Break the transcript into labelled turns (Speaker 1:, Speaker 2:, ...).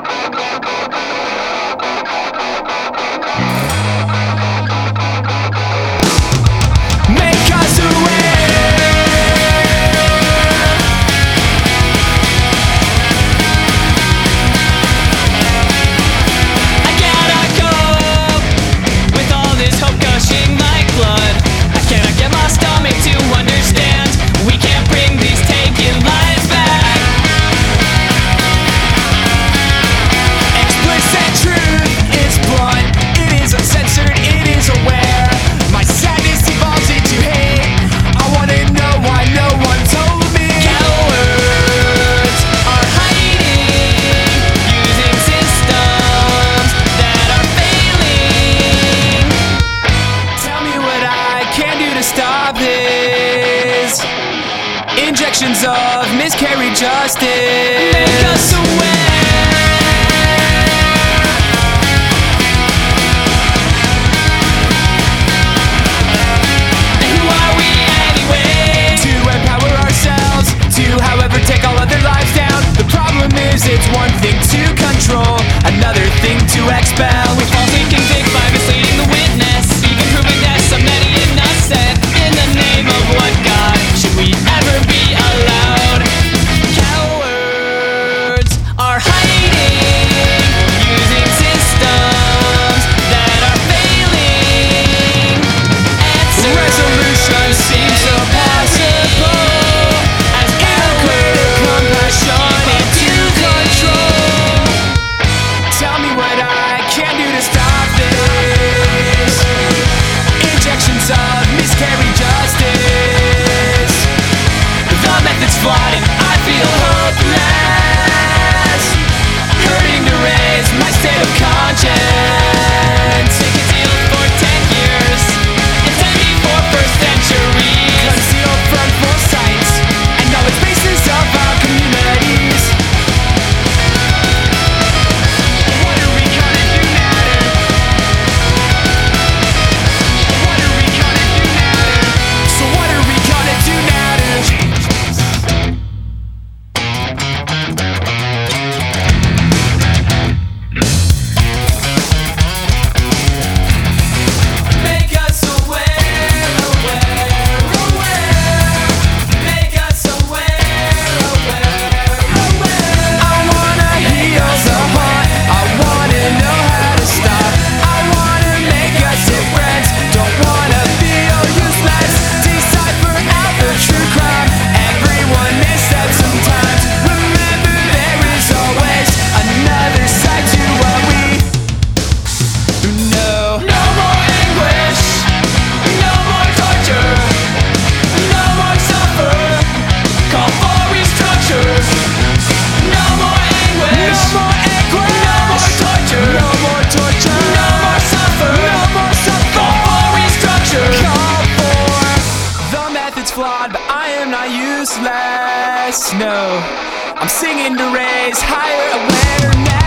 Speaker 1: go, go, go. stop this! injections of miscarried justice.
Speaker 2: Make us aware.
Speaker 1: however take all other lives down. The problem is it's one thing to control. last.
Speaker 2: No,
Speaker 1: I'm singing to raise higher awareness.